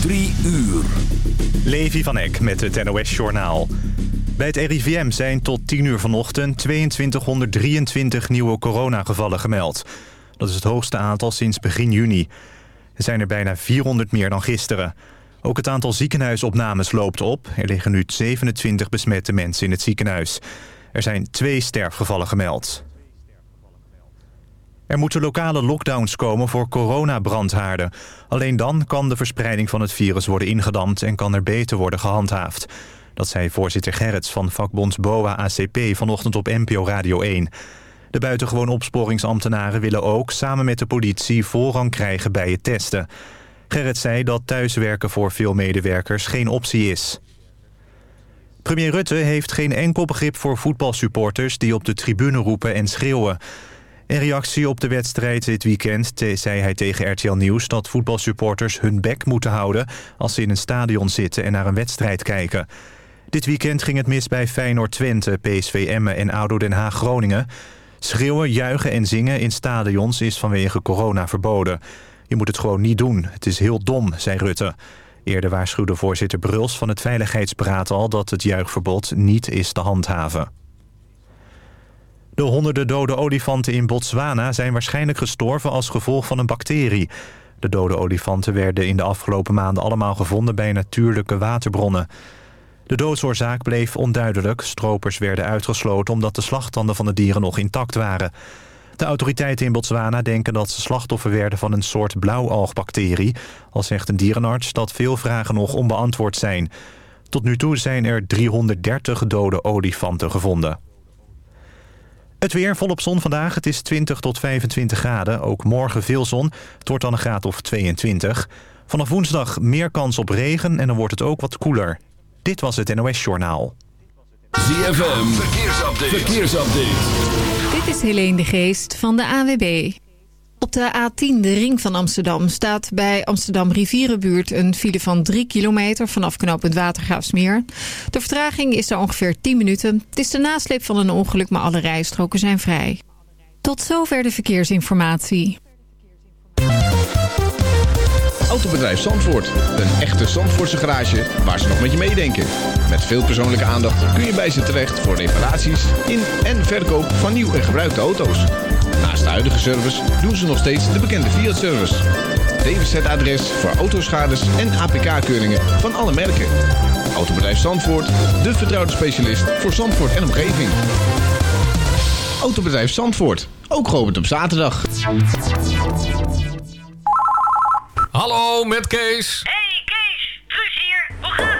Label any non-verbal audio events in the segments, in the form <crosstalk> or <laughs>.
Drie uur. Levi van Eck met het NOS-journaal. Bij het RIVM zijn tot 10 uur vanochtend 2223 nieuwe coronagevallen gemeld. Dat is het hoogste aantal sinds begin juni. Er zijn er bijna 400 meer dan gisteren. Ook het aantal ziekenhuisopnames loopt op. Er liggen nu 27 besmette mensen in het ziekenhuis. Er zijn twee sterfgevallen gemeld. Er moeten lokale lockdowns komen voor coronabrandhaarden. Alleen dan kan de verspreiding van het virus worden ingedamd... en kan er beter worden gehandhaafd. Dat zei voorzitter Gerrits van vakbond BOA-ACP vanochtend op NPO Radio 1. De buitengewoon opsporingsambtenaren willen ook samen met de politie voorrang krijgen bij het testen. Gerrit zei dat thuiswerken voor veel medewerkers geen optie is. Premier Rutte heeft geen enkel begrip voor voetbalsupporters... die op de tribune roepen en schreeuwen. In reactie op de wedstrijd dit weekend zei hij tegen RTL Nieuws... dat voetbalsupporters hun bek moeten houden als ze in een stadion zitten... en naar een wedstrijd kijken. Dit weekend ging het mis bij Feyenoord Twente, PSV Emmen en ADO Den Haag Groningen. Schreeuwen, juichen en zingen in stadions is vanwege corona verboden. Je moet het gewoon niet doen. Het is heel dom, zei Rutte. Eerder waarschuwde voorzitter Bruls van het Veiligheidsberaad al... dat het juichverbod niet is te handhaven. De honderden dode olifanten in Botswana zijn waarschijnlijk gestorven als gevolg van een bacterie. De dode olifanten werden in de afgelopen maanden allemaal gevonden bij natuurlijke waterbronnen. De doodsoorzaak bleef onduidelijk. Stropers werden uitgesloten omdat de slagtanden van de dieren nog intact waren. De autoriteiten in Botswana denken dat ze slachtoffer werden van een soort blauwalgbacterie. Al zegt een dierenarts dat veel vragen nog onbeantwoord zijn. Tot nu toe zijn er 330 dode olifanten gevonden. Het weer volop zon vandaag. Het is 20 tot 25 graden. Ook morgen veel zon. Het wordt dan een graad of 22. Vanaf woensdag meer kans op regen en dan wordt het ook wat koeler. Dit was het NOS Journaal. ZFM, verkeersupdate. verkeersupdate. Dit is Helene de Geest van de AWB. Op de A10, de ring van Amsterdam, staat bij Amsterdam Rivierenbuurt een file van 3 kilometer vanaf knooppunt Watergraafsmeer. De vertraging is er ongeveer 10 minuten. Het is de nasleep van een ongeluk, maar alle rijstroken zijn vrij. Tot zover de verkeersinformatie. Autobedrijf Zandvoort. Een echte Zandvoortse garage waar ze nog met je meedenken. Met veel persoonlijke aandacht kun je bij ze terecht voor reparaties in en verkoop van nieuw en gebruikte auto's. Naast de huidige service doen ze nog steeds de bekende Fiat-service. DWZ-adres voor autoschades en APK-keuringen van alle merken. Autobedrijf Zandvoort, de vertrouwde specialist voor Zandvoort en omgeving. Autobedrijf Zandvoort, ook geopend op zaterdag. Hallo, met Kees. Hey Kees, Truus hier. Hoe gaat het?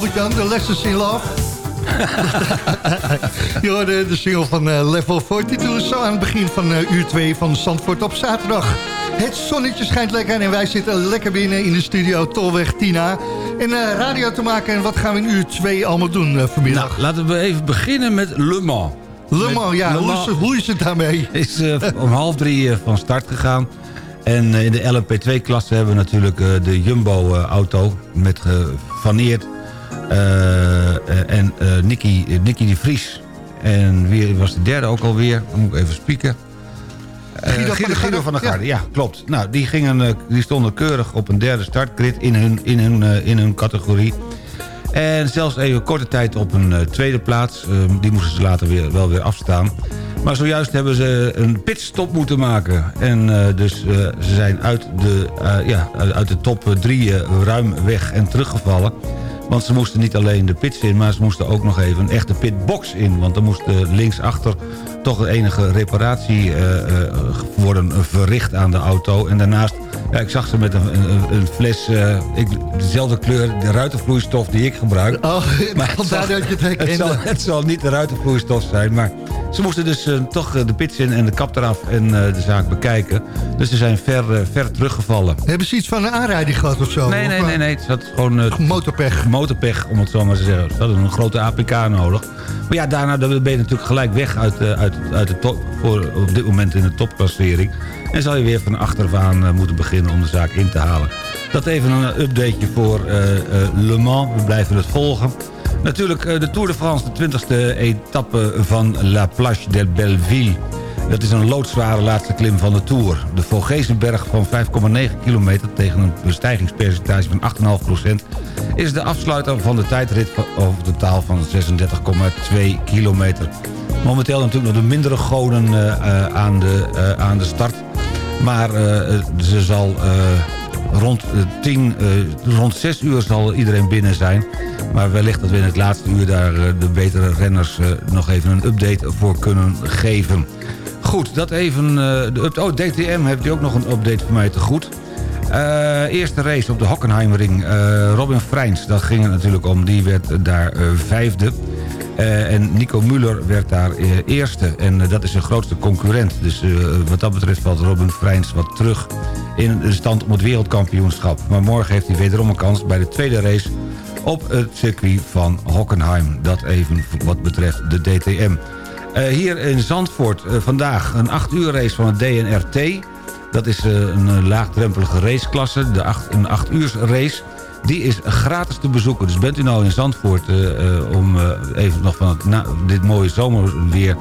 Albert-Jan? De Lessons in Love? <laughs> Je hoorde de single van eh, Level 42 zo aan het begin van eh, uur 2 van Zandvoort op zaterdag. Het zonnetje schijnt lekker en wij zitten lekker binnen in de studio Tolweg Tina. En eh, radio te maken en wat gaan we in uur 2 allemaal doen vanmiddag? Nou, laten we even beginnen met Le Mans. Le Mans, ja, Le hoe, is, het- hoe is het daarmee? <laughs> is om half drie van start gegaan. En in de LMP2-klasse hebben we natuurlijk de Jumbo-auto met eh, en eh Nicky, eh, Nicky de Vries. En wie was de derde ook alweer? Dan moet ik even spieken. Eh, Guido van Guido, der Garde. Guido van der Ja. Garde, ja. klopt. Nou, die, gingen, eh, die stonden keurig op een derde startgrid in hun, in hun, eh, in hun categorie. En zelfs even korte tijd op een eh, tweede plaats. Eh, die moesten ze later weer, wel weer afstaan. Maar zojuist hebben ze een pitstop moeten maken. En eh, dus eh, ze zijn uit de, eh, ja, uit de top drie eh, ruim weg en teruggevallen. Want ze moesten niet alleen de pits in, maar ze moesten ook nog even een echte pitbox in. Want er moest eh, linksachter toch enige reparatie eh, eh, worden verricht aan de auto. En daarnaast, ja, ik zag ze met een, een, een fles, eh, ik, dezelfde kleur, de ruitenvloeistof die ik gebruik. Oh, <laughs> Maar <laughs> vandaar dat je het het, zal, het zal niet de ruitenvloeistof zijn, maar ze moesten dus eh, toch eh, de pits in en de kap eraf en de zaak bekijken. Dus ze zijn ver, ver teruggevallen. Hebben ze iets van een aanrijding gehad of zo? Nee, nee, nee, nee. Het zat gewoon Motorpech. motorpech, om het zo maar te zeggen. Ze hadden een grote APK nodig. Maar ja, daarna ben je natuurlijk gelijk weg uit, uit, uit de top, voor op dit moment in de topklassering. En zal je weer van achteraf eh, moeten beginnen om de zaak in te halen. Dat even een updateje voor eh, eh, Le Mans. We blijven het volgen. Natuurlijk de Tour de France, de 20e etappe van La Plage de Belleville. Dat is een loodzware laatste klim van de Tour. De Vogezenberg van 5,9 kilometer tegen een bestijgingspercentage van 8,5% is de afsluiter van de tijdrit over totaal van 36,2 kilometer. Momenteel natuurlijk nog de mindere goden aan, de, aan de start. Maar eh, ze zal eh, rond, eh, 10, eh, rond 6 uur zal iedereen binnen zijn. Maar wellicht dat we in het laatste uur daar de betere renners nog even een update voor kunnen geven. Goed, dat even de update. Oh, DTM heeft u ook nog een update voor mij te goed. Eerste race op de Hockenheimring. Robin Freins, dat ging het natuurlijk om. Die werd daar vijfde. Eh, en Nico Muller werd daar eh, eerste. En eh, dat is zijn grootste concurrent. Dus wat dat betreft valt Robin Freins wat terug in de stand om het wereldkampioenschap. Maar morgen heeft hij wederom een kans bij de tweede race op het circuit van Hockenheim. Dat even wat betreft de DTM. Hier in Zandvoort vandaag een 8 uur race van het DNRT. Dat is een laagdrempelige raceklasse, de acht, een 8 uur race. Die is gratis te bezoeken. Dus bent u nou in Zandvoort eh, eh, om eh, even nog van het, dit mooie zomerweer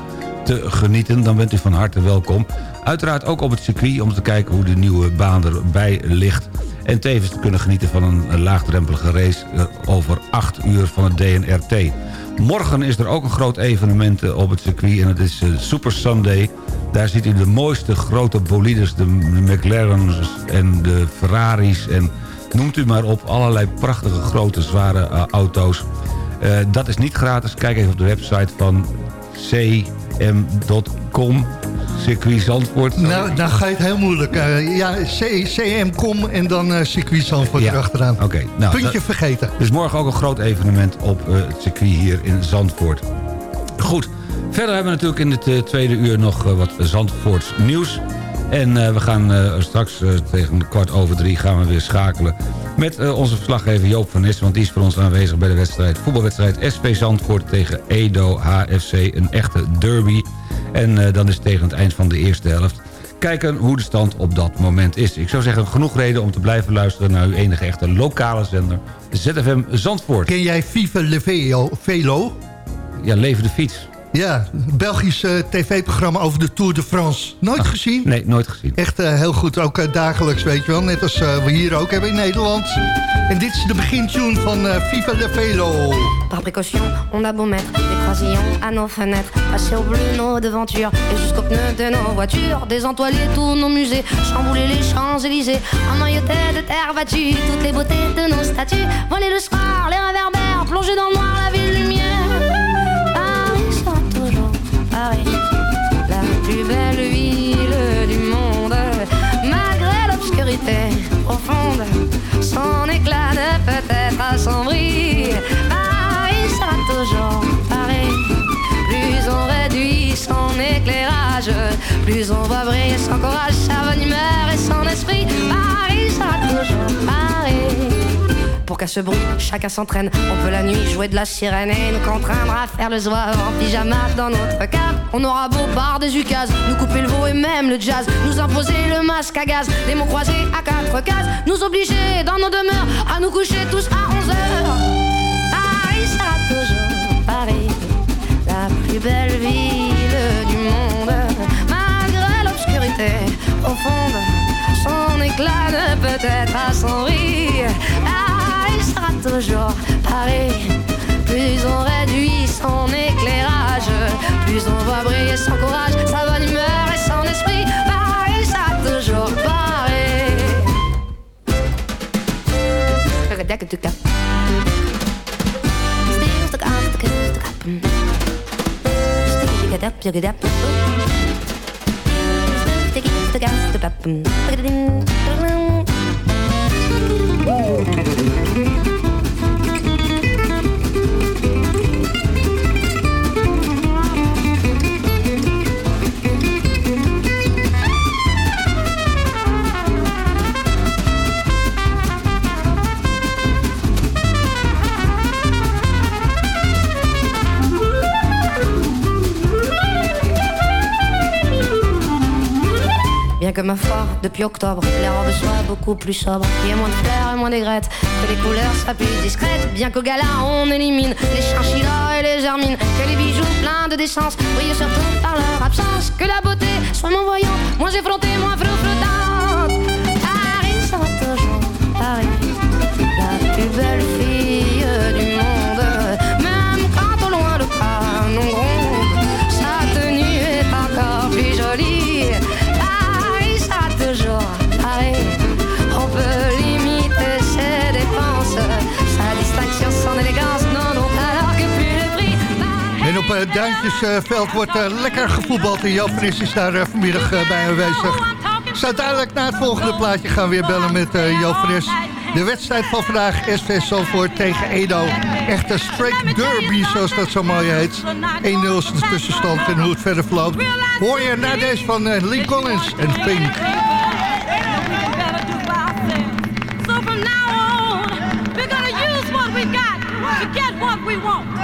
te genieten... dan bent u van harte welkom. Uiteraard ook op het circuit om te kijken hoe de nieuwe baan erbij ligt. En tevens te kunnen genieten van een, laagdrempelige race over 8 uur van het DNRT. Morgen is er ook een groot evenement op het circuit en het is Super Sunday. Daar ziet u de mooiste grote bolides, de McLaren's en de Ferraris en noemt u maar op. Allerlei prachtige grote zware eh, auto's. Eh, dat is niet gratis. Kijk even op de website van cm.com. Circuit Zandvoort. Nou, dan ga je het heel moeilijk. Eh, ja, CM.com en dan eh circuit Zandvoort Ja, erachteraan. Oké. nou, Puntje dat- vergeten. Dus morgen ook een groot evenement op het circuit hier in Zandvoort. Goed, verder hebben we natuurlijk in het tweede uur nog wat Zandvoorts nieuws. En eh, we gaan eh, straks eh, tegen kwart over drie gaan we weer schakelen... met onze verslaggever Joop van Nes... want die is voor ons aanwezig bij de wedstrijd, voetbalwedstrijd SP Zandvoort tegen Edo HFC. Een echte derby. En dan is tegen het eind van de eerste helft kijken hoe de stand op dat moment is. Ik zou zeggen, genoeg reden om te blijven luisteren... naar uw enige echte lokale zender, ZFM Zandvoort. Ken jij Vive? Velo? Ja, leven de fiets. Ja, Belgisch eh, tv-programma over de Tour de France. Nooit gezien? Nee, nooit gezien. Echt eh, heel goed, ook eh, dagelijks, weet je wel. Net als we hier ook hebben in Nederland. En dit is de begintune van Vive Le Velo. Par précaution, on a beau mettre des croisillons à nos fenêtres, passer au bleu nos devantures et jusqu'aux pneus de nos voitures, désentoiler tous nos musées, chambouler les Champs-Élysées, emmailloter de terre battue toutes les beautés de nos statues, voler le soir, les réverbères, plonger dans le noir la profonde, son éclat ne peut-être assombri. Paris, ça va toujours pareil. Plus on réduit son éclairage, plus on voit briller son courage, sa bonne humeur et son esprit. Pour qu'à ce bruit, chacun s'entraîne. On peut la nuit jouer de la sirène et nous contraindre à faire le zouave en pyjama dans notre cave. On aura beau par des ukases, nous couper le veau et même le jazz, nous imposer le masque à gaz, les mots croisés à quatre cases, nous obliger dans nos demeures à nous coucher tous à 11 heures. Paris sera toujours Paris, la plus belle ville du monde, malgré l'obscurité profonde. Son éclat ne peut être assombri. Paris toujours Paris. Plus on réduit son éclairage, plus on va briller son courage, sa bonne humeur et son esprit. Paris sera toujours Paris. Bien que ma foi, depuis octobre, les robes soient beaucoup plus sobres. Qu'il y ait moins de fleurs et moins d'aigrettes, que les couleurs soient plus discrètes. Bien qu'au gala, on élimine les chinchillas et les germines. Que les bijoux pleins de décence brillent surtout par leur absence. Que la beauté soit moins voyante, moins effrontée, moins flottante. Paris het Duintjesveld wordt eh, lekker gevoetbald. En Jan Fris is daar eh, vanmiddag eh, bij aanwezig. Dus uiteindelijk na het volgende plaatje gaan we weer bellen met Jan Fris. De wedstrijd van vandaag, SV Zandvoort tegen Edo. Echte straight derby, zoals dat zo mooi heet. 1-0 is de tussenstand en hoe het verder verloopt. Hoor je na deze van Lee Collins en Pink. We got to get what we want.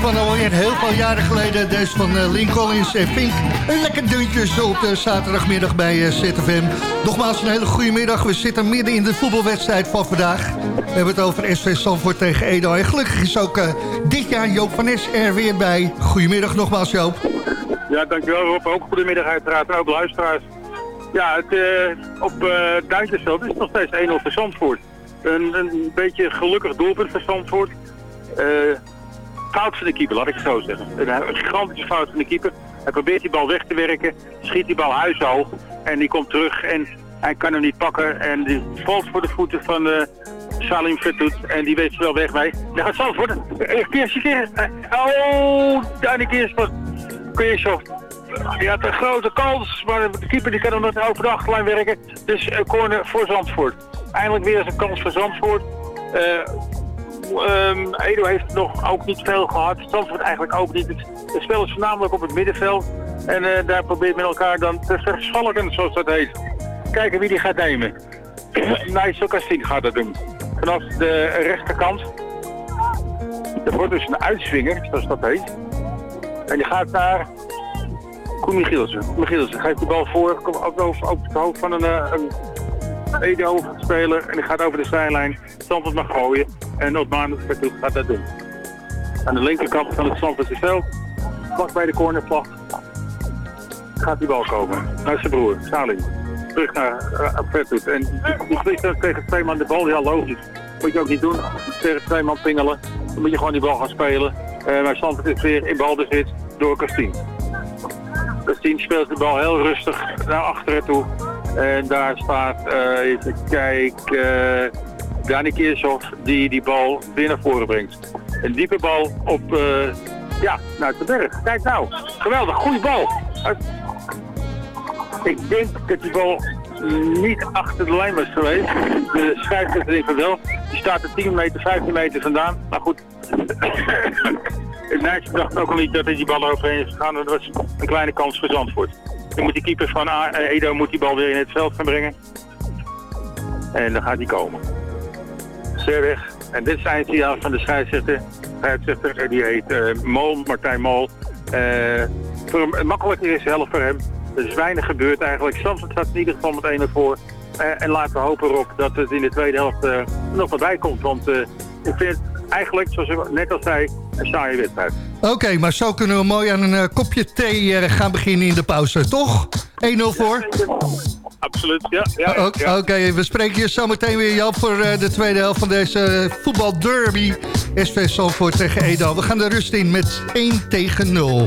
Van alweer heel veel jaren geleden. Deze van eh, Link Collins en Pink. Een lekker deuntje zo op de zaterdagmiddag bij eh, ZFM. Nogmaals een hele goede middag. We zitten midden in de voetbalwedstrijd van vandaag. We hebben het over SV Zandvoort tegen Edo. En gelukkig is ook eh, dit jaar Joop van Nes er weer bij. Goedemiddag nogmaals Joop. Ja, dankjewel Rob. Ook goedemiddag uiteraard ook luisteraars. Ja, het, op uh, Duintjesveld is het nog steeds 1-0 voor Zandvoort. Een, een beetje gelukkig doelpunt voor Zandvoort. Fout van de keeper, laat ik het zo zeggen. Een, een gigantische fout van de keeper. Hij probeert die bal weg te werken, schiet die bal huishoog en die komt terug en hij kan hem niet pakken. En die valt voor de voeten van eh, Salim Fetoet en die weet ze wel weg mee. Dan gaat. Eh, Keersje, keer. Oh, daar keer van Keershoff. Die had een grote kans, maar de keeper die kan hem nog over de achterlijn werken. Dus een corner voor Zandvoort. Eindelijk weer eens een kans voor Zandvoort. Eh, ehm, Edo heeft nog ook niet veel gehad. Zandvoort eigenlijk ook niet. Het, spel is voornamelijk op het middenveld. En eh, daar probeert men elkaar dan te verschalken, zoals dat heet. Kijken wie die gaat nemen. Nijs Cassin gaat dat doen. Vanaf de rechterkant. Er wordt dus een uitswinger, zoals dat heet. En die gaat naar Koen Michielsen. Michielsen geeft de bal voor, komt ook over, over het hoofd van een, eh, een Edo-speler. En die gaat over de zijlijn. Zandvoort mag gooien. En Otman gaat dat doen. Aan de linkerkant van het Zandvoortse veld, vlak bij de cornervlag, gaat die bal komen. Naar zijn broer, Salim. Terug naar uh, Vertoet. En die- vliegt dan tegen twee man de bal, ja logisch. Moet je ook niet doen. Tegen twee man pingelen. Dan moet je gewoon die bal gaan spelen. Eh maar Zandvoort is weer in balbezit door Kastien. Kastien speelt de bal heel rustig naar achteren toe. En daar staat, eh, even kijken, Dani Keershoff die die bal naar voren brengt. Een diepe bal op, eh, ja, naar de berg. Kijk nou, geweldig, goede bal. Ik denk dat die bal niet achter de lijn was geweest. De scheidsrechter van wel. Die staat er 10 meter, 15 meter vandaan. Maar goed, <coughs> Nijs dacht ook al niet dat hij die bal overheen is gegaan. Dat was een kleine kans voor Zandvoort. Dan moet die keeper van Edo moet die bal weer in het veld gaan brengen. En dan gaat hij komen. Ver weg. En dit is het eindsignaal van de scheidsrechter. Scheidsrechter, eh, die heet eh, Mol, Martijn Mol. Eh, voor hem, makkelijker is helft voor hem. Er is weinig gebeurd eigenlijk. Zandvoort staat in ieder geval met 1 voor. Eh, en laten we hopen erop dat het in de tweede helft nog wat bij komt. Want ik vind eigenlijk, zoals ik net al zei, een saaie wedstrijd. Oké, maar zo kunnen we mooi aan een eh, kopje thee eh, gaan beginnen in de pauze, toch? 1-0 voor? Absoluut, ja. ja, O- Oké, ja. we spreken je zo meteen weer, Jan, voor eh, de tweede helft van deze voetbalderby. SV Zandvoort tegen Edo. We gaan de rust in met 1 tegen 0.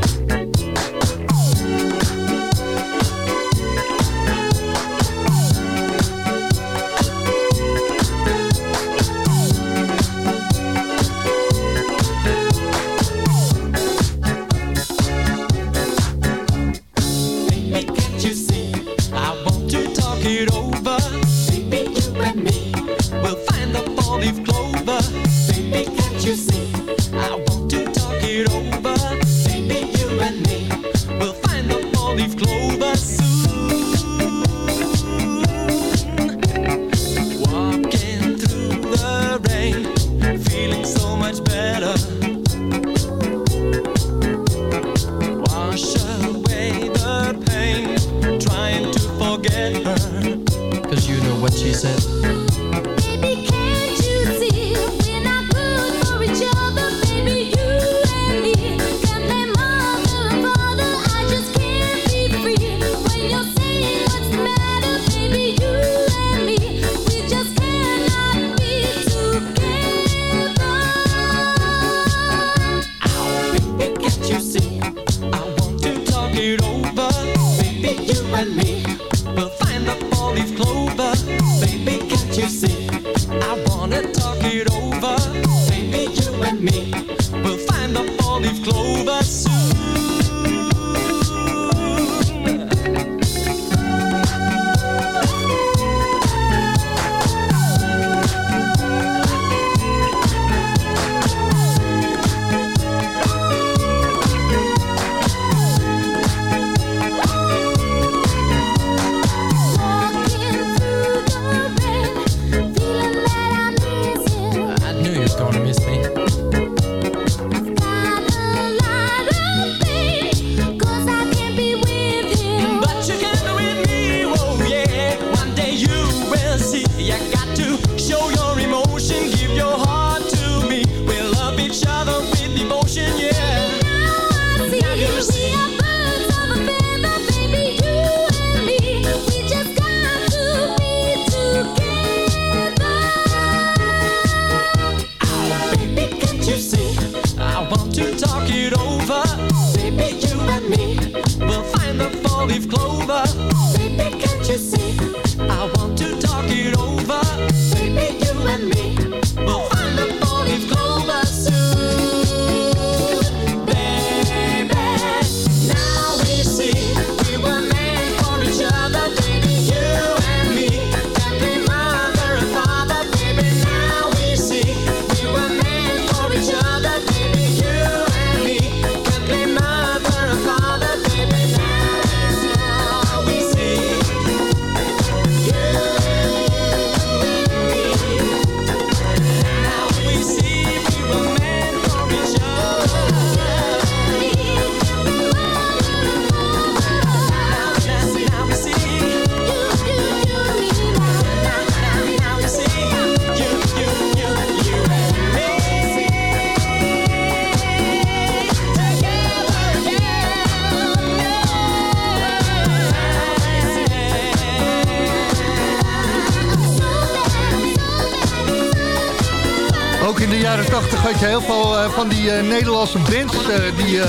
Ook in de jaren 80 had je heel veel eh, van die eh, Nederlandse bands eh, die,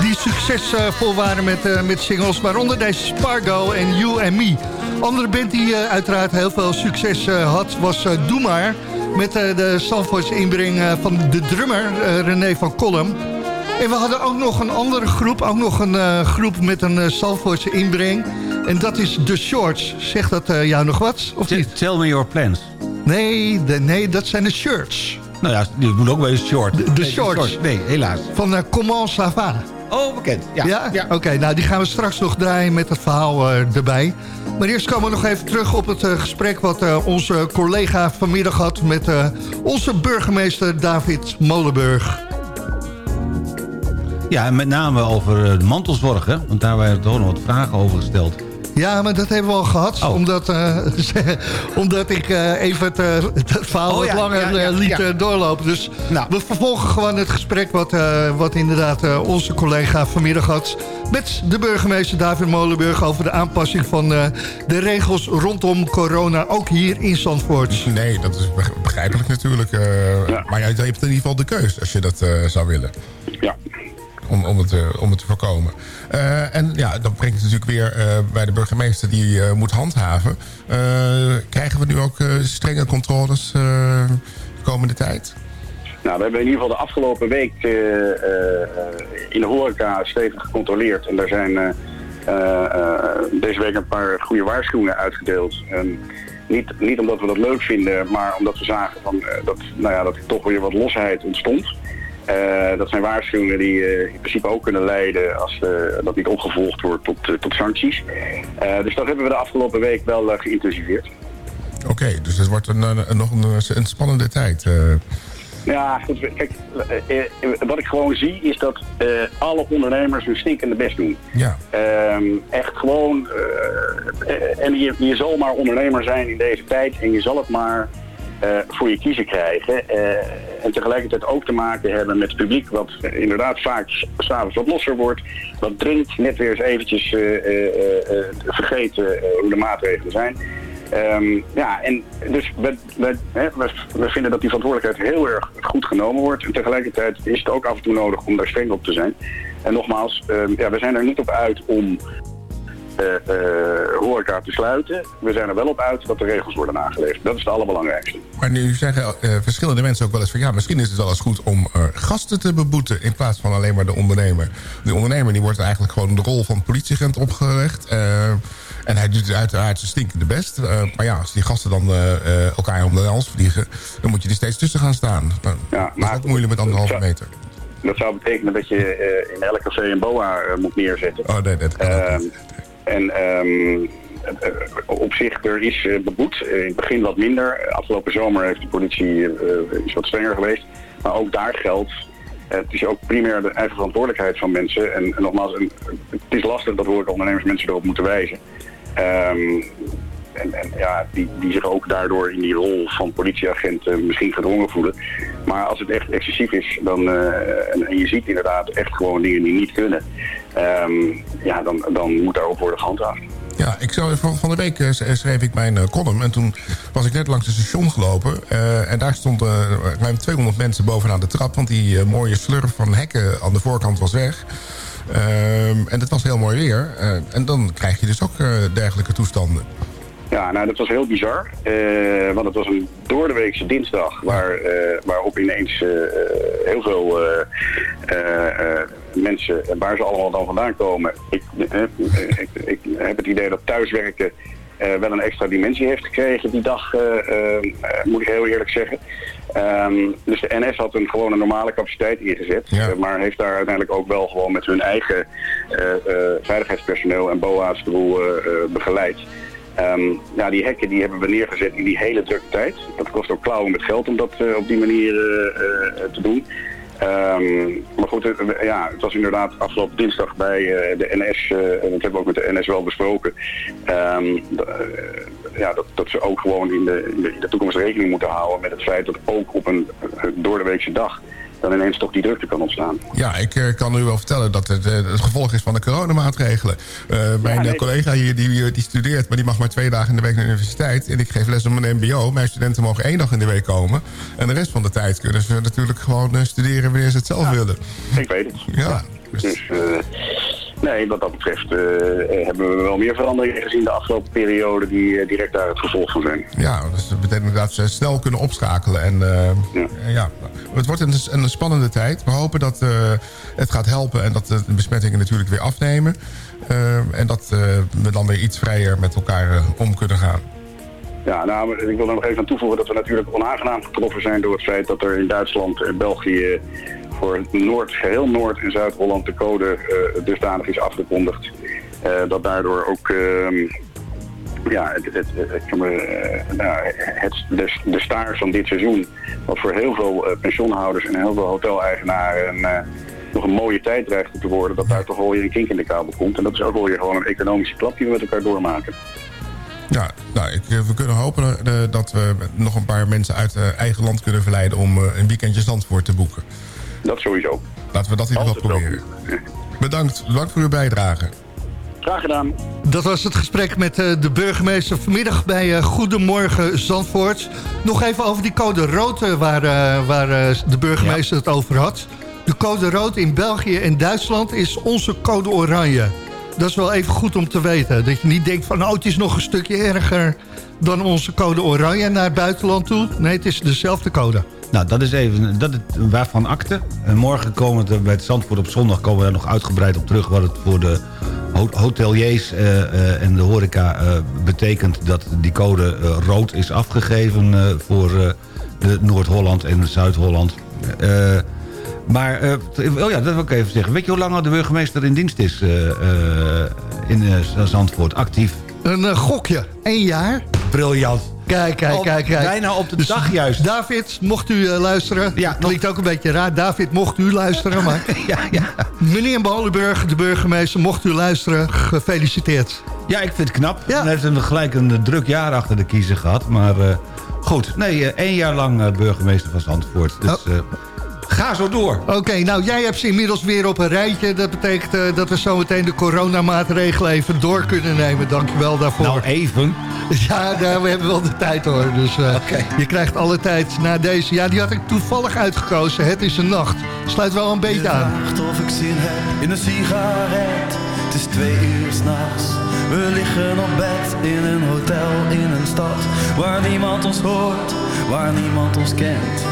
die succesvol waren met, met singles. Waaronder deze Spargo en You and Me. Andere band die uiteraard heel veel succes had was Doe Maar. Met de Zandvoortse inbreng van de drummer René van Kolm. En we hadden ook nog een andere groep. Ook nog een groep met een uh, inbreng. En dat is The Shorts. Zegt dat jou nog wat? Of niet? Tell me your plans. Nee, de, nee, dat zijn de shirts. Nou ja, die moet ook wel eens short. De, de Nee, shorts. Nee, helaas. Van uh, Comment ça va? Oh, bekend. Ja. Ja? Oké, nou die gaan we straks nog draaien met het verhaal eh, erbij. Maar eerst komen we nog even terug op het eh, gesprek... wat onze collega vanmiddag had met onze burgemeester David Molenburg. Ja, en met name over de mantelzorg, hè? Want daar werden toch nog wat vragen over gesteld. Ja, maar dat hebben we al gehad. Oh. Omdat, eh, <laughs> omdat ik eh, even het, eh, het verhaal Oh, wat ja, langer ja, ja, liet ja. doorlopen. Dus Nou. we vervolgen gewoon het gesprek... wat, eh, wat inderdaad eh, onze collega vanmiddag had... met de burgemeester David Molenburg... over de aanpassing van eh, de regels rondom corona... ook hier in Zandvoort. Nee, dat is beg- begrijpelijk natuurlijk. eh, Maar jij je hebt in ieder geval de keus als je dat eh, zou willen. Ja. Om, om, het, eh, om het te voorkomen. Eh, en ja, dat brengt het natuurlijk weer eh, bij de burgemeester die moet handhaven. Krijgen we nu ook strenge controles de komende tijd? Nou, we hebben in ieder geval de afgelopen week in de horeca stevig gecontroleerd. En daar zijn deze week een paar goede waarschuwingen uitgedeeld. Niet, niet omdat we dat leuk vinden, maar omdat we zagen van, dat, nou ja, dat er toch weer wat losheid ontstond. Eh, dat zijn waarschuwingen die eh, in principe ook kunnen leiden als eh, dat niet opgevolgd wordt tot, tot sancties. Dus dat hebben we de afgelopen week wel geïntensiveerd. Oké, dus het wordt een, een- nog een, een spannende tijd. Ja, goed, kijk, wat ik gewoon zie is dat alle ondernemers hun stinkende best doen. ja. Ehm, echt gewoon, en je, je zal maar ondernemer zijn in deze tijd en je zal het maar eh, voor je kiezen krijgen. Eh, en tegelijkertijd ook te maken hebben met het publiek wat inderdaad vaak s'avonds wat losser wordt. Wat drinkt, net weer eens eventjes eh, vergeten hoe de maatregelen zijn. Ehm, ja, en dus we, we, hè, we, vinden dat die verantwoordelijkheid heel erg goed genomen wordt. En tegelijkertijd is het ook af en toe nodig om daar streng op te zijn. En nogmaals, ehm, ja, we zijn er niet op uit om horeca te sluiten. We zijn er wel op uit dat de regels worden nageleefd. Dat is het allerbelangrijkste. Maar nu zeggen eh, verschillende mensen ook wel eens van... ja, misschien is het wel eens goed om eh, gasten te beboeten... in plaats van alleen maar de ondernemer. De ondernemer die wordt eigenlijk gewoon de rol van politieagent opgelegd. eh, en hij doet uiteraard zijn stinkende best. Eh, maar ja, als die gasten dan eh, eh, elkaar om de hals vliegen... dan moet je er steeds tussen gaan staan. Nou, dat is ook moeilijk met anderhalve meter. Dat zou betekenen dat je eh, in elk café een boa eh, moet neerzetten. Oh nee, dat kan ook En ehm, eh, op zich, er is eh, beboet. Eh, in het begin wat minder. Afgelopen zomer heeft de politie is wat strenger geweest. Maar ook daar geldt... het is ook primair de eigen verantwoordelijkheid van mensen. En, nogmaals, het is lastig dat ondernemers mensen erop moeten wijzen. Ehm, en, en ja, die, die zich ook daardoor in die rol van politieagent misschien gedwongen voelen. Maar als het echt excessief is, dan, en, en je ziet inderdaad echt gewoon dingen die niet kunnen, ehm, ja, dan, dan moet daarop worden gehandhaafd. Ja, ik zou, van, de week eh, schreef ik mijn eh, column. En toen was ik net langs het station gelopen. eh, en daar stonden ruim 200 mensen bovenaan de trap. Want die mooie slurf van hekken aan de voorkant was weg. Ehm, en het was heel mooi weer. En dan krijg je dus ook dergelijke toestanden. Ja, nou dat was heel bizar. eh, want het was een doordeweekse dinsdag waar, eh, waarop ineens eh, heel veel mensen, en waar ze allemaal dan vandaan komen. Ik, ik, ik heb het idee dat thuiswerken wel een extra dimensie heeft gekregen die dag, moet ik heel eerlijk zeggen. Ehm, dus de NS had een gewoon een normale capaciteit ingezet, maar heeft daar uiteindelijk ook wel gewoon met hun eigen veiligheidspersoneel en BOA's de boel begeleid. Ja, die hekken die hebben we neergezet in die hele drukke tijd. Dat kost ook klauwen met geld om dat eh, op die manier eh, eh, te doen. Ehm, maar goed, ja, het was inderdaad afgelopen dinsdag bij de NS, en dat hebben we ook met de NS wel besproken, ehm, eh, ja, dat, dat ze ook gewoon in de, in, de, toekomst rekening moeten houden met het feit dat ook op een doordeweekse dag dan ineens toch die drukte kan ontstaan. Ja, ik eh, kan u wel vertellen dat het eh, het gevolg is van de coronamaatregelen. Eh, mijn nee. collega hier die, die studeert, maar die mag maar twee dagen in de week naar de universiteit. En ik geef les op een mbo. Mijn studenten mogen één dag in de week komen. En de rest van de tijd kunnen ze natuurlijk gewoon studeren wanneer ze het zelf willen. Ik weet het. Ja. Dus eh, nee, wat dat betreft eh, hebben we wel meer veranderingen gezien de afgelopen periode die eh, direct daar het gevolg van zijn. Ja, dus dat betekent inderdaad dat ze snel kunnen opschakelen. En eh, ja. het wordt een, een spannende tijd. We hopen dat het gaat helpen en dat de besmettingen natuurlijk weer afnemen. En dat we dan weer iets vrijer met elkaar om kunnen gaan. Ja, nou, ik wil er nog even aan toevoegen dat we natuurlijk onaangenaam getroffen zijn door het feit dat er in Duitsland en België voor Noord, geheel Noord- en Zuid-Holland de code eh, dusdanig is afgekondigd. Eh, dat daardoor ook ehm, ja, het, het, het, eh, nou, de, staart van dit seizoen, wat voor heel veel pensioenhouders en heel veel hoteleigenaren nog een mooie tijd dreigt te worden, dat daar toch wel weer een kink in de kabel komt. En dat is ook wel weer gewoon een economische klap die we met elkaar doormaken. Ja, nou, ik, we kunnen hopen dat we nog een paar mensen uit eigen land kunnen verleiden... om een weekendje Zandvoort te boeken. Dat sowieso. Laten we dat in ieder geval proberen. Bedankt, bedankt voor uw bijdrage. Graag gedaan. Dat was het gesprek met eh, de burgemeester vanmiddag bij eh, Goedemorgen Zandvoort. Nog even over die code rood eh, waar, waar de burgemeester het over had. De code rood in België en Duitsland is onze code oranje. Dat is wel even goed om te weten. Dat je niet denkt van, oh, het is nog een stukje erger dan onze code oranje naar het buitenland toe. Nee, het is dezelfde code. Nou, dat is even dat is waarvan akte. En morgen komen we bij het Zandvoort op zondag komen we er nog uitgebreid op terug... wat het voor de ho- hoteliers eh, eh, en de horeca eh, betekent... dat die code rood is afgegeven voor de Noord-Holland en Zuid-Holland. Maar, oh ja, dat wil ik even zeggen. Weet je hoe lang al de burgemeester in dienst is in Zandvoort? Actief? Een gokje. Eén jaar. Briljant. Kijk, kijk, Op- kijk, kijk. bijna op de Dus dag juist. David, mocht u eh, luisteren. Ja, klinkt ook een beetje raar. David, mocht u luisteren. Maar <laughs> ja, ja. Meneer Molenburg, de burgemeester, mocht u luisteren. Gefeliciteerd. Ja, ik vind het knap. Hij heeft gelijk een druk jaar achter de kiezer gehad. Maar eh, goed, nee, eh, één jaar lang burgemeester van Zandvoort. Dus Oh. Ga zo door. Oké, nou jij hebt ze inmiddels weer op een rijtje. Dat betekent eh, dat we zometeen de coronamaatregelen even door kunnen nemen. Dankjewel daarvoor. Nou, even. <laughs> Ja, nou, we hebben wel de tijd hoor. Dus eh, je krijgt alle tijd na deze. Ja, die had ik toevallig uitgekozen. Het is een nacht. Sluit wel een beetje aan. of ik zin heb in een sigaret. Het is twee uur s'nachts. We liggen op bed in een hotel in een stad waar niemand ons hoort, waar niemand ons kent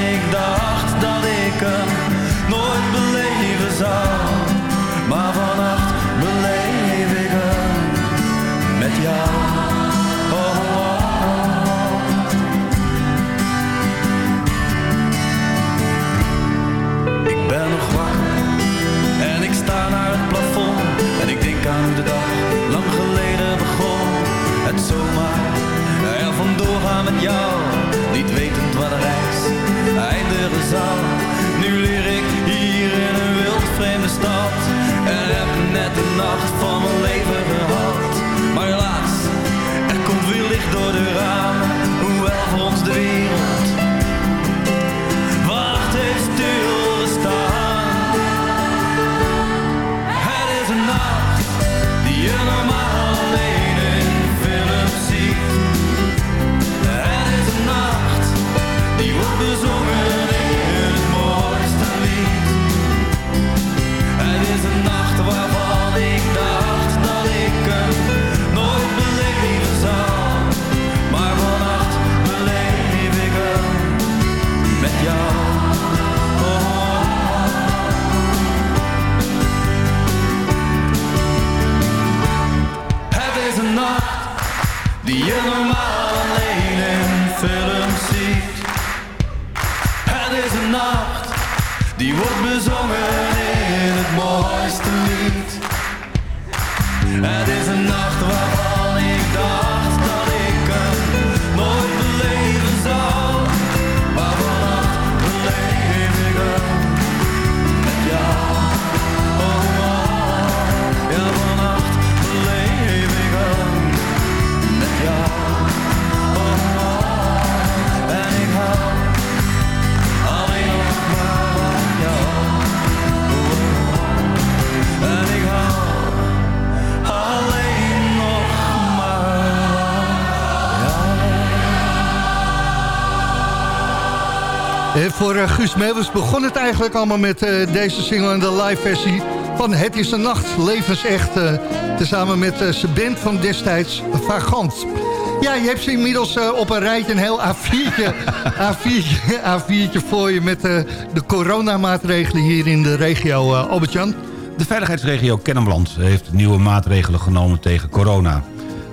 waarvan Guus Meeuwis begon het eigenlijk allemaal met eh, deze single en de live versie van Het is een Nacht, levensecht. eh tezamen met eh, zijn band van destijds, Vagant. Ja, je hebt ze inmiddels op een rijtje, een heel A4'tje, A4'tje, A4'tje voor je... met de coronamaatregelen hier in de regio, Albert-Jan. De veiligheidsregio Kennemerland heeft nieuwe maatregelen genomen tegen corona.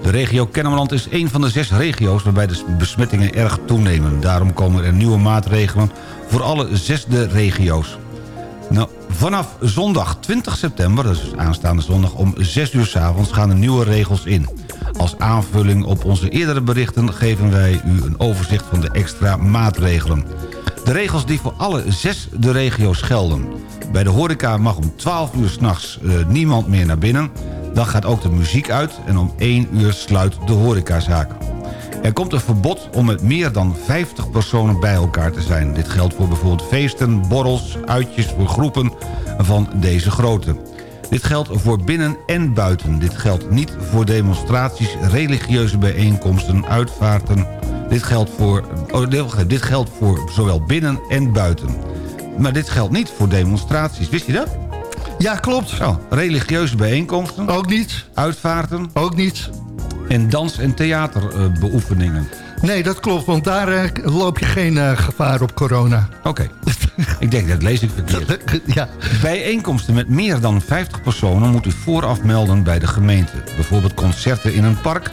De regio Kennemerland is een van de zes regio's waarbij de besmettingen erg toenemen. Daarom komen er nieuwe maatregelen voor alle zesde regio's. Nou, vanaf zondag 20 september, dus aanstaande zondag om 6 uur s avonds gaan de nieuwe regels in. Als aanvulling op onze eerdere berichten geven wij u een overzicht van de extra maatregelen. De regels die voor alle zes de regio's gelden. Bij de horeca mag om 12 uur s'nachts uh, niemand meer naar binnen. Dan gaat ook de muziek uit en om 1 uur sluit de horecazaak. Er komt een verbod om met meer dan 50 personen bij elkaar te zijn. Dit geldt voor bijvoorbeeld feesten, borrels, uitjes voor groepen van deze grootte. Dit geldt voor binnen en buiten. Dit geldt niet voor demonstraties, religieuze bijeenkomsten, uitvaarten. Dit geldt voor, oh, dit geldt voor zowel binnen en buiten. Maar dit geldt niet voor demonstraties. Wist je dat? Ja, klopt. Oh, religieuze bijeenkomsten. Ook niet. Uitvaarten. Ook niet. En dans- en theaterbeoefeningen. Nee, dat klopt, want daar uh, loop je geen uh, gevaar op corona. Oké. Okay. <laughs> ik denk, dat lees ik verkeerd. ja. Bijeenkomsten met meer dan 50 personen moet u vooraf melden bij de gemeente. Bijvoorbeeld concerten in een park.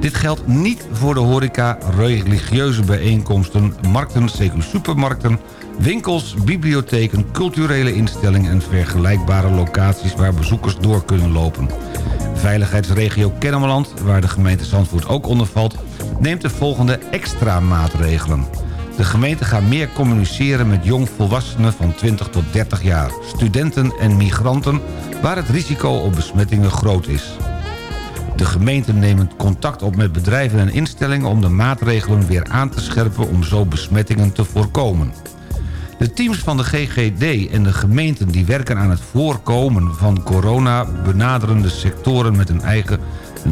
Dit geldt niet voor de horeca, religieuze bijeenkomsten, markten, CQ supermarkten, winkels, bibliotheken, culturele instellingen en vergelijkbare locaties waar bezoekers door kunnen lopen. Veiligheidsregio Kennemerland, waar de gemeente Zandvoort ook onder valt... neemt de volgende extra maatregelen. De gemeente gaat meer communiceren met jongvolwassenen van 20 tot 30 jaar... studenten en migranten, waar het risico op besmettingen groot is. De gemeenten nemen contact op met bedrijven en instellingen... om de maatregelen weer aan te scherpen om zo besmettingen te voorkomen. De teams van de GGD en de gemeenten die werken aan het voorkomen van corona... benaderen de sectoren met een eigen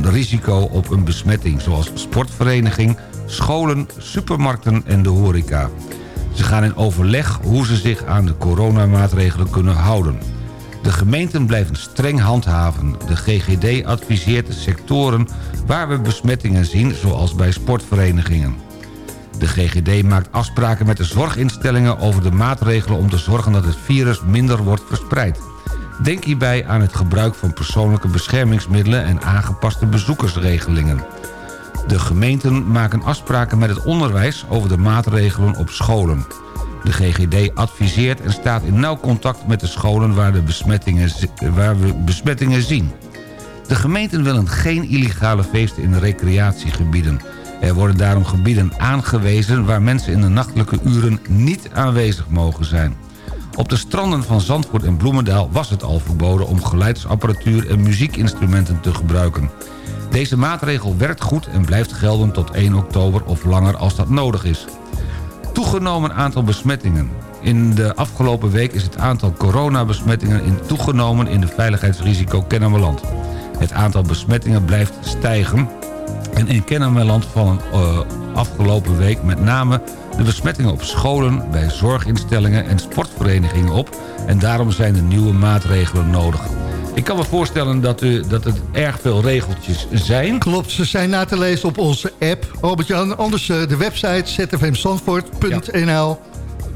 risico op een besmetting... zoals sportvereniging, scholen, supermarkten en de horeca. Ze gaan in overleg hoe ze zich aan de coronamaatregelen kunnen houden. De gemeenten blijven streng handhaven. De GGD adviseert de sectoren waar we besmettingen zien... zoals bij sportverenigingen. De GGD maakt afspraken met de zorginstellingen over de maatregelen om te zorgen dat het virus minder wordt verspreid. Denk hierbij aan het gebruik van persoonlijke beschermingsmiddelen en aangepaste bezoekersregelingen. De gemeenten maken afspraken met het onderwijs over de maatregelen op scholen. De GGD adviseert en staat in nauw contact met de scholen waar, de besmettingen, waar we besmettingen zien. De gemeenten willen geen illegale feesten in recreatiegebieden Er worden daarom gebieden aangewezen waar mensen in de nachtelijke uren niet aanwezig mogen zijn. Op de stranden van Zandvoort en Bloemendaal was het al verboden om geluidsapparatuur en muziekinstrumenten te gebruiken. Deze maatregel werkt goed en blijft gelden tot 1 oktober of langer als dat nodig is. Toegenomen aantal besmettingen. In de afgelopen week is het aantal coronabesmettingen in toegenomen in de veiligheidsrisico Kennemerland. Het aantal besmettingen blijft stijgen. En in Kennemerland vallen uh, afgelopen week met name de besmettingen op scholen, bij zorginstellingen en sportverenigingen op. En daarom zijn er nieuwe maatregelen nodig. Ik kan me voorstellen dat, u, dat het erg veel regeltjes zijn. Klopt, ze zijn na te lezen op onze app. Albert-Jan, anders uh, de website zfmzandvoort.nl.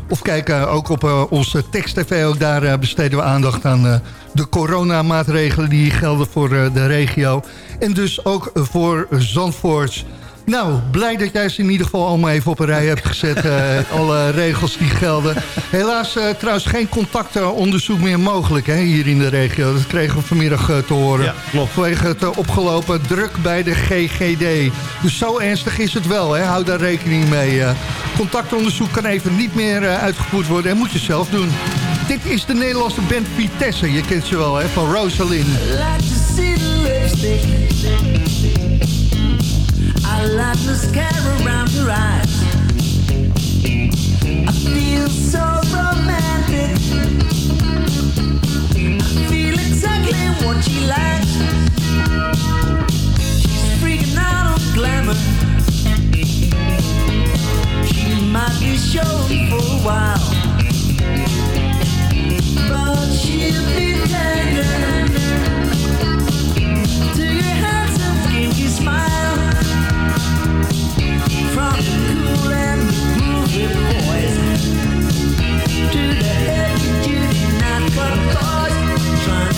Of kijk uh, ook op uh, onze tekst-tv. Ook daar besteden we aandacht aan de coronamaatregelen die gelden voor de regio. En dus ook voor Zandvoort. Nou, blij dat jij ze in ieder geval allemaal even op een rij hebt gezet. Uh, <laughs> alle regels die gelden. Helaas uh, trouwens geen contactonderzoek meer mogelijk hè, hier in de regio. Dat kregen we vanmiddag uh, te horen. Ja, klopt. Vanwege het opgelopen druk bij de GGD. Dus zo ernstig is het wel. Hè. Hou daar rekening mee. contactonderzoek kan even niet meer uitgevoerd worden. En moet je zelf doen. Dit is de Nederlandse band Vitesse. Je kent ze wel, hè, van Rosalind. But she'll be tender trying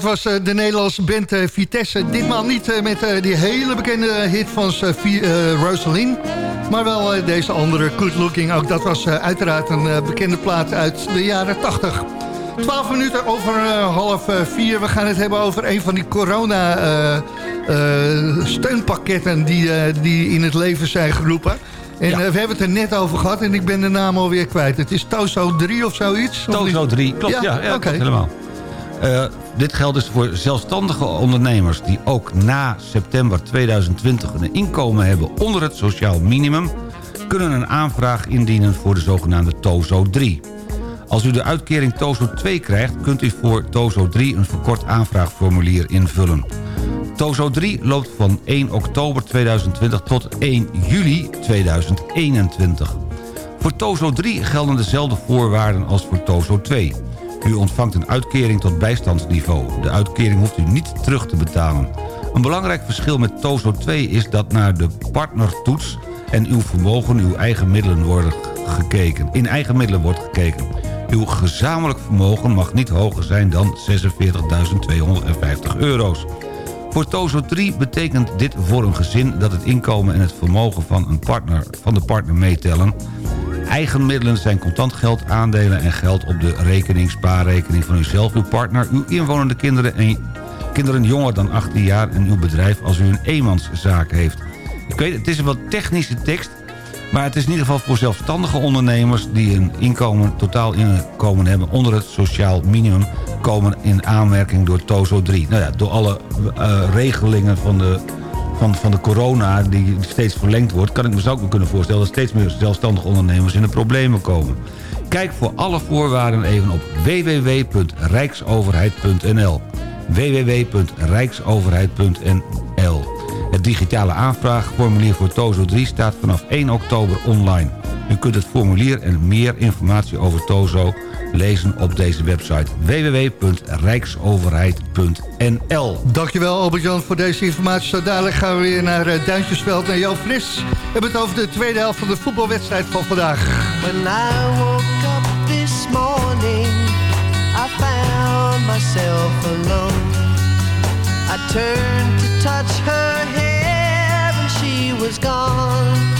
dat was eh, de Nederlandse band eh, Vitesse. Ditmaal niet eh, met die hele bekende hit van Rosalind. Maar wel deze andere, Good Looking. Ook dat was uiteraard een bekende plaat uit de jaren 80. 12 minuten over eh, half vier. We gaan het hebben over een van die corona eh, eh, steunpakketten die, die in het leven zijn geroepen. En we hebben het er net over gehad en ik ben de naam alweer kwijt. Het is Tozo 3 of zoiets? Tozo niet? 3, klopt. Ja, ja, klopt helemaal. Eh, dit geldt dus voor zelfstandige ondernemers... die ook na september 2020 een inkomen hebben onder het sociaal minimum... kunnen een aanvraag indienen voor de zogenaamde TOZO 3. Als u de uitkering TOZO 2 krijgt... kunt u voor TOZO 3 een verkort aanvraagformulier invullen. TOZO 3 loopt van 1 oktober 2020 tot 1 juli 2021. Voor TOZO 3 gelden dezelfde voorwaarden als voor TOZO 2. U ontvangt een uitkering tot bijstandsniveau. De uitkering hoeft u niet terug te betalen. Een belangrijk verschil met TOZO 2 is dat naar de partnertoets... en uw vermogen uw eigen middelen worden gekeken. In eigen middelen wordt gekeken. Uw gezamenlijk vermogen mag niet hoger zijn dan 46.250 euro's. Voor TOZO 3 betekent dit voor een gezin dat het inkomen en het vermogen van, een partner, van de partner meetellen. Eigen middelen zijn contant geld, aandelen en geld op de rekening, spaarrekening van uzelf, uw partner, uw inwonende kinderen en kinderen jonger dan 18 jaar en uw bedrijf als u een eenmanszaak heeft. Ik weet, het is een wat technische tekst, maar het is in ieder geval voor zelfstandige ondernemers... die een inkomen, totaal inkomen hebben onder het sociaal minimum... komen in aanmerking door TOZO 3. Nou ja, door alle eh, regelingen van de, van, van de corona die steeds verlengd wordt... kan ik me ook kunnen voorstellen dat steeds meer zelfstandige ondernemers in de problemen komen. Kijk voor alle voorwaarden even op www.rijksoverheid.nl www.rijksoverheid.nl Het digitale aanvraagformulier voor TOZO 3 staat vanaf 1 oktober online. U kunt het formulier en meer informatie over TOZO lezen op deze website www.rijksoverheid.nl Dankjewel Albert-Jan voor deze informatie. Zo dadelijk gaan we weer naar uh, Duintjesveld en Jan Fris. We hebben het over de tweede helft van de voetbalwedstrijd van vandaag. When I woke up this morning, I found myself alone. I turned to touch her hair and she was gone.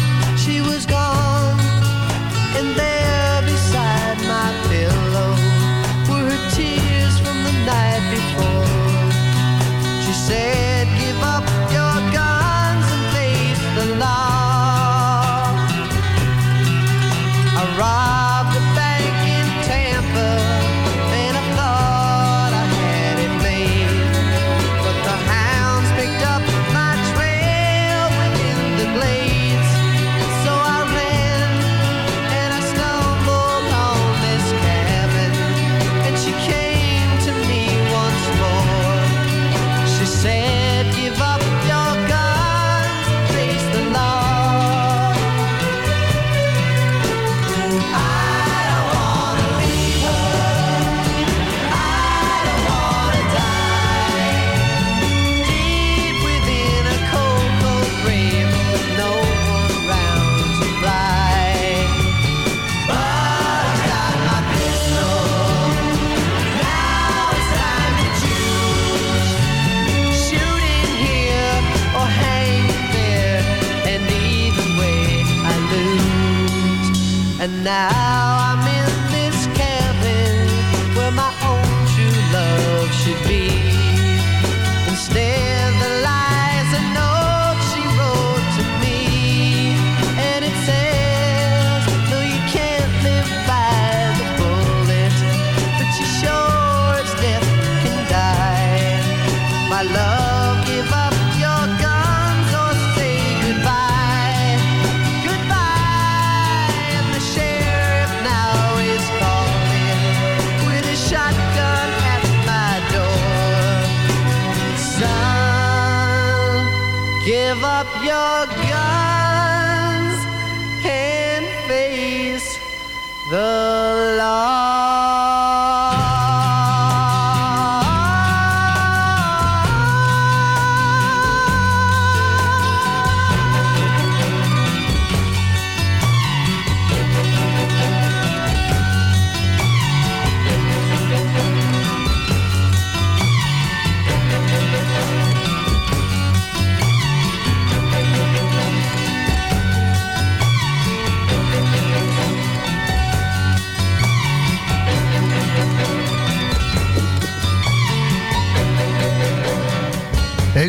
Ah.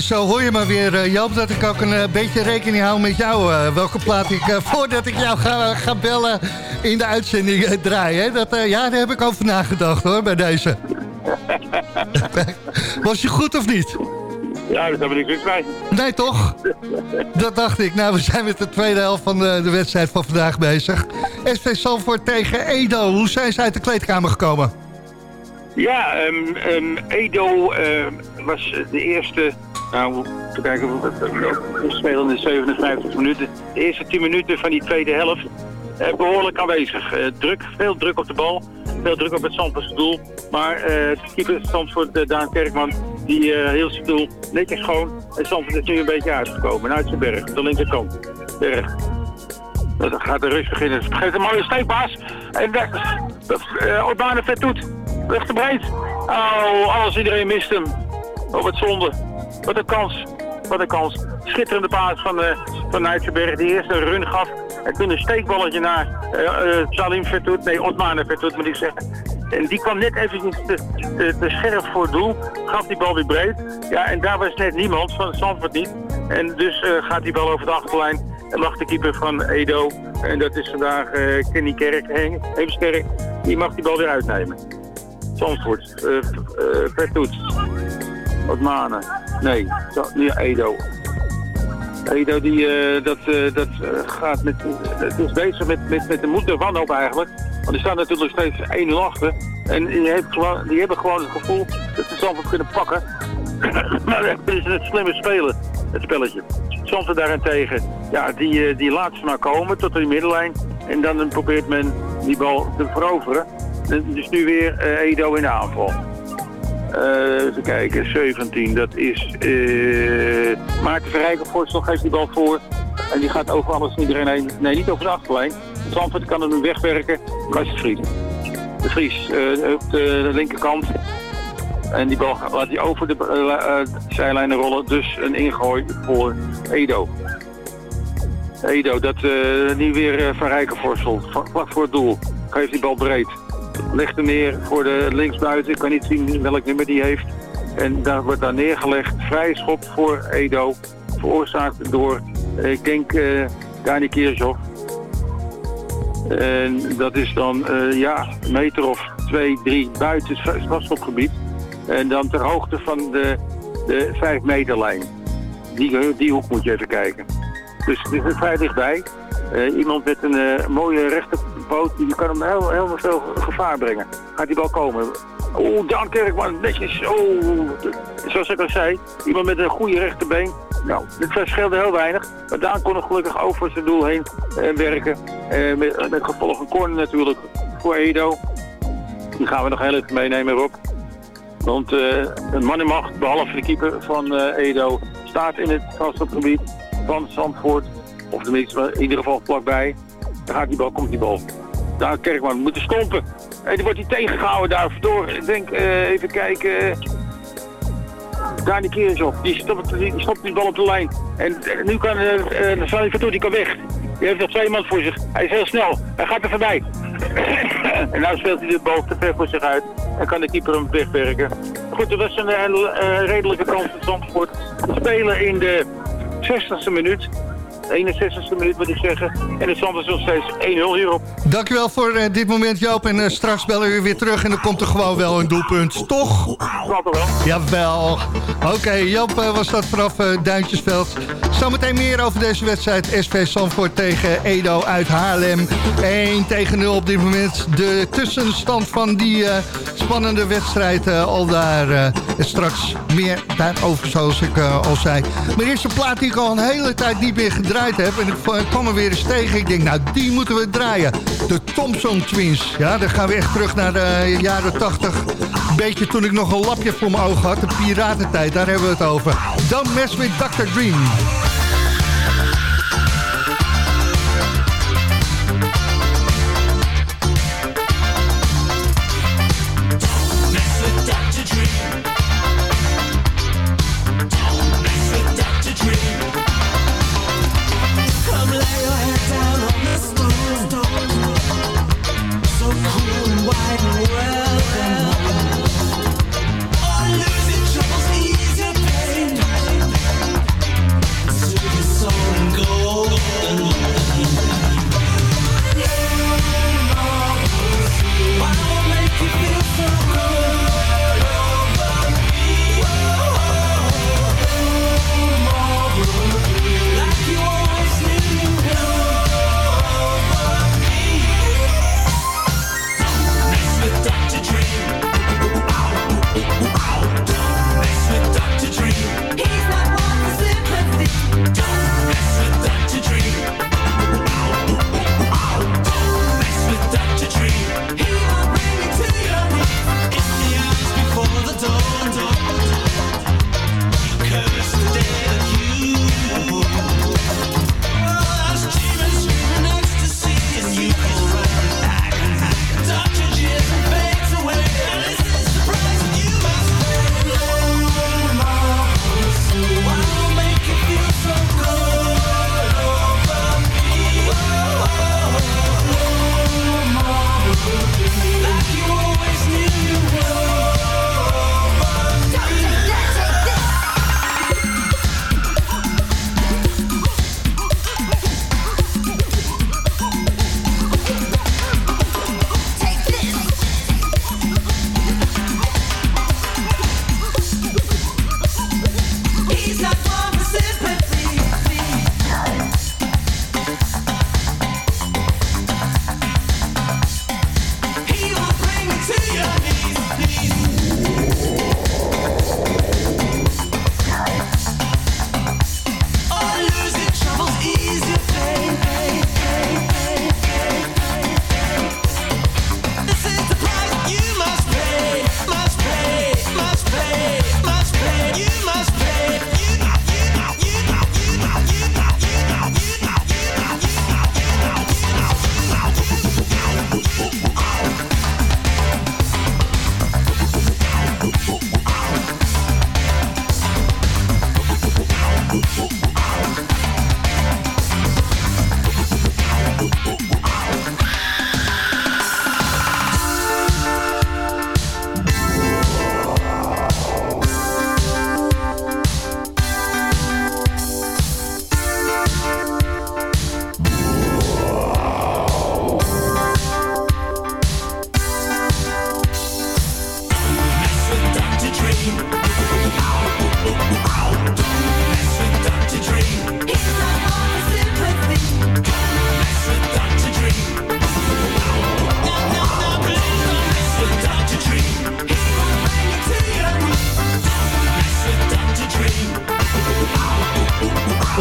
En zo hoor je maar weer, eh, Joop, dat ik ook een eh, beetje rekening hou met jou. eh, welke plaat ik, voordat ik jou ga, ga bellen, in de uitzending draai. Hè? Dat, ja, daar heb ik over nagedacht hoor, bij deze. <laughs> Was je goed of niet? Ja, dat hebben we niks bij. Nee, toch? Dat dacht ik. Nou, we zijn met de tweede helft van de, de wedstrijd van vandaag bezig. SV Salvoort tegen Edo. Hoe zijn ze uit de kleedkamer gekomen? Ja, ehm, ehm, Edo ehm, was de eerste... Nou, even kijken, we spelen in de 57 minuten. De eerste 10 minuten van die tweede helft eh, behoorlijk aanwezig. Eh, druk, veel druk op de bal, veel druk op het Zandvoortse doel. Maar eh keeper Zandvoort, eh, Daan Kerkman, die eh heel zijn doel netjes schoon. En Zandvoort is nu een beetje uitgekomen, uit zijn berg, de linkerkant. Berg. Dan gaat de rust beginnen. Geeft een mooie steekbaas. En dat, dat Orbane vet doet. Weg te breed. Oh, alles iedereen mist hem. Oh, wat zonde. Wat een kans. Wat een kans. Schitterende paas van, uh, van Nijtsenberg. Die eerste run gaf. En toen een steekballetje naar uh, Salim Vertoet. Nee, Otmane Vertoet moet ik zeggen. En die kwam net even te, te, te scherp voor het doel. Gaf die bal weer breed. Ja, en daar was net niemand van Zandvoort niet. En dus gaat die bal over de achterlijn. En mag de keeper van Edo. En dat is vandaag Kenny Kerk, Heemskerk. Die mag die bal weer uitnemen. Zandvoort. Uh, Vertoet. Nee, nu Edo. Edo die, uh, dat, uh, dat uh, gaat met, is bezig met, met, met de moed der wanhoop eigenlijk. Want die staan natuurlijk steeds 1-0 achter. En die, heeft gewoon, die hebben gewoon het gevoel dat ze Zandvoort kunnen pakken. <clears throat> maar het is het slimme spelen, het spelletje. Zandvoort daarentegen, ja, die, die laat ze maar komen tot die middenlijn. En dan probeert men die bal te veroveren. Dus nu weer Edo in de aanval. Uh, even kijken, 17, dat is uh, Maarten Verrijken voorstel geeft die bal voor. En die gaat over alles en iedereen heen. Nee, niet over de achterlijn. Zandvoort kan hem nu wegwerken. Kast de Vries. De Vries uh, op de linkerkant. En die bal laat hij over de zijlijnen rollen. Dus een ingooi voor Edo. Edo, dat nu weer Van Rijken voorstelt. Vlak voor het doel. Geeft die bal breed legt hem neer voor de linksbuiten. Ik kan niet zien welk nummer die heeft. En daar wordt daar neergelegd. Vrije schop voor Edo. Veroorzaakt door, uh, ik denk, uh, Dani Kirchhoff. En dat is dan, uh, ja, meter of twee, drie buiten het vastschopgebied. En dan ter hoogte van de, de vijf meterlijn. Die, die hoek moet je even kijken. Dus het is vrij dichtbij. Iemand met een mooie die kan hem heel, heel veel gevaar brengen. Gaat die bal komen. Oeh, Daan Kerkman, netjes. Oh, zoals ik al zei, iemand met een goede rechterbeen. Nou, dit scheelde heel weinig. Maar Daan kon nog gelukkig over zijn doel heen uh, werken. met, met gevolg een corner natuurlijk voor Edo. Die gaan we nog heel even meenemen, Rob. Want een mannenmacht, behalve de keeper van Edo, staat in het vastopgebied van Zandvoort. Of tenminste, in ieder geval vlakbij. Dan gaat die bal, komt die bal. Daar Kerkman moet stompen. En die wordt hij tegengehouden daardoor. Ik denk, uh, even kijken. Daar die keer op. Die stopt, die bal op de lijn. En uh, nu kan uh, Sally Vertoet, die kan weg. Die heeft nog twee man voor zich. Hij is heel snel. Hij gaat er voorbij. <coughs> en nu speelt hij de bal te ver voor zich uit. En kan de keeper hem wegwerken. Goed, dat was een, een redelijke kans van Zandvoort. Spelen in de 60ste minuut. 61ste minuut moet ik zeggen. En het stand is nog steeds 1-0 hierop. Dankjewel voor uh, dit moment Joop. En uh, straks bellen we weer terug en dan komt er gewoon wel een doelpunt. Toch? Dat wel. Jawel. Oké, okay, Joop uh, was dat vanaf Duintjesveld. Zometeen meer over deze wedstrijd. SV Sanford tegen Edo uit Haarlem. 1 tegen 0 op dit moment. De tussenstand van die spannende wedstrijd al daar. straks meer daarover zoals ik al zei. Maar eerst een plaat die ik al een hele tijd niet meer gedraaid heb. En ik kwam er weer eens tegen. Ik denk, nou, die moeten we draaien. De Thompson Twins. Ja, dan gaan we echt terug naar de jaren 80. Een beetje toen ik nog een lapje voor mijn ogen had. De piratentijd, daar hebben we het over. Don't mess with Dr. Dream.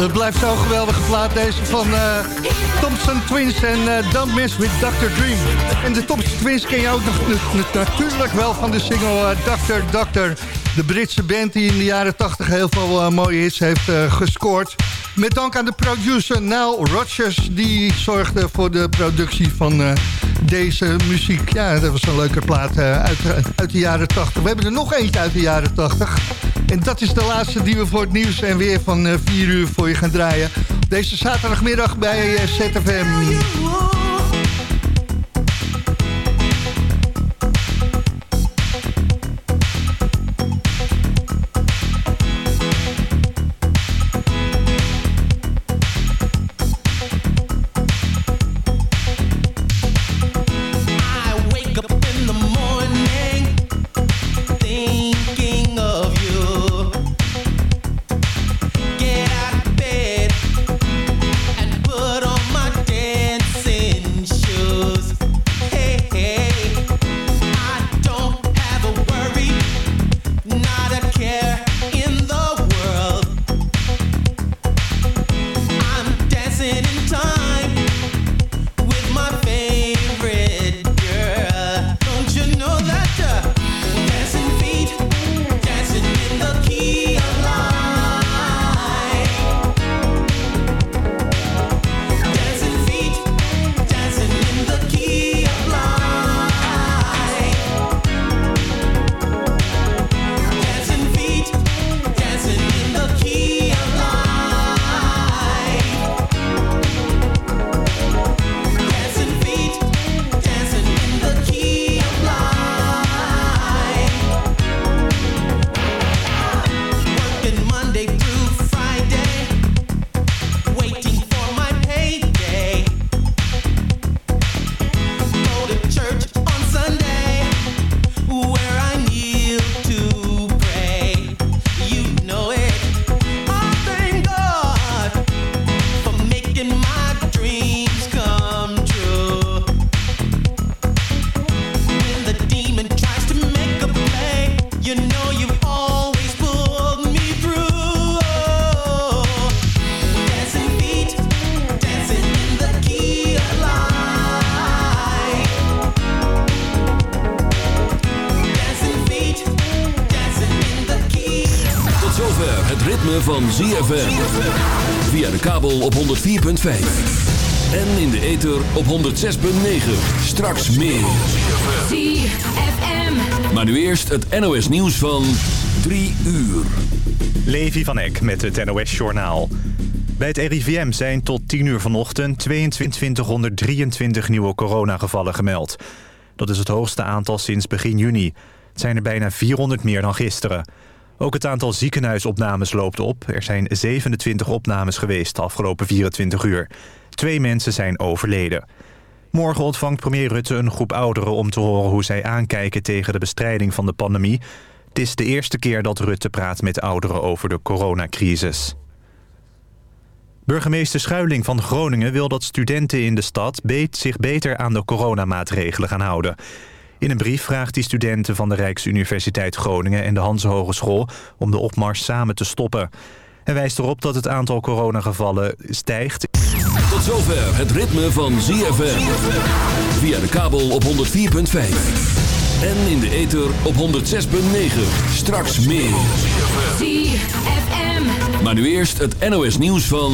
Het blijft zo'n geweldige plaat deze van eh, Thompson Twins en eh, Don't with Dr. Dream. En de Thompson Twins ken je ook natuurlijk wel van de single eh, Dr. Dr. De Britse band die in de jaren 80 heel veel eh, mooie hits heeft eh, gescoord. Met dank aan de producer Nile Rodgers. Die zorgde voor de productie van eh, deze muziek. Ja, dat was een leuke plaat eh, uit, uit de jaren 80. We hebben er nog eentje uit de jaren 80. En dat is de laatste die we voor het nieuws en weer van eh, 4 uur voor je gaan draaien. Deze zaterdagmiddag bij eh, ZFM. ZFM. Via de kabel op 104.5. En in de ether op 106.9. Straks meer. ZFM. Maar nu eerst het NOS nieuws van 3 uur. Levi van Eck met het NOS-journaal. Bij het RIVM zijn tot 10 uur vanochtend 2223 nieuwe coronagevallen gemeld. Dat is het hoogste aantal sinds begin juni. Het zijn er bijna 400 meer dan gisteren. Ook het aantal ziekenhuisopnames loopt op. Er zijn 27 opnames geweest de afgelopen 24 uur. Twee mensen zijn overleden. Morgen ontvangt premier Rutte een groep ouderen om te horen hoe zij aankijken tegen de bestrijding van de pandemie. Het is de eerste keer dat Rutte praat met ouderen over de coronacrisis. Burgemeester Schuiling van Groningen wil dat studenten in de stad zich beter aan de coronamaatregelen gaan houden. In een brief vraagt hij studenten van de Rijksuniversiteit Groningen en de Hanse Hogeschool om de opmars samen te stoppen. Hij wijst erop dat het aantal coronagevallen stijgt. Tot zover het ritme van ZFM. Via de kabel op 104.5. En in de ether op 106.9. Straks meer. ZFM. Maar nu eerst het NOS nieuws van...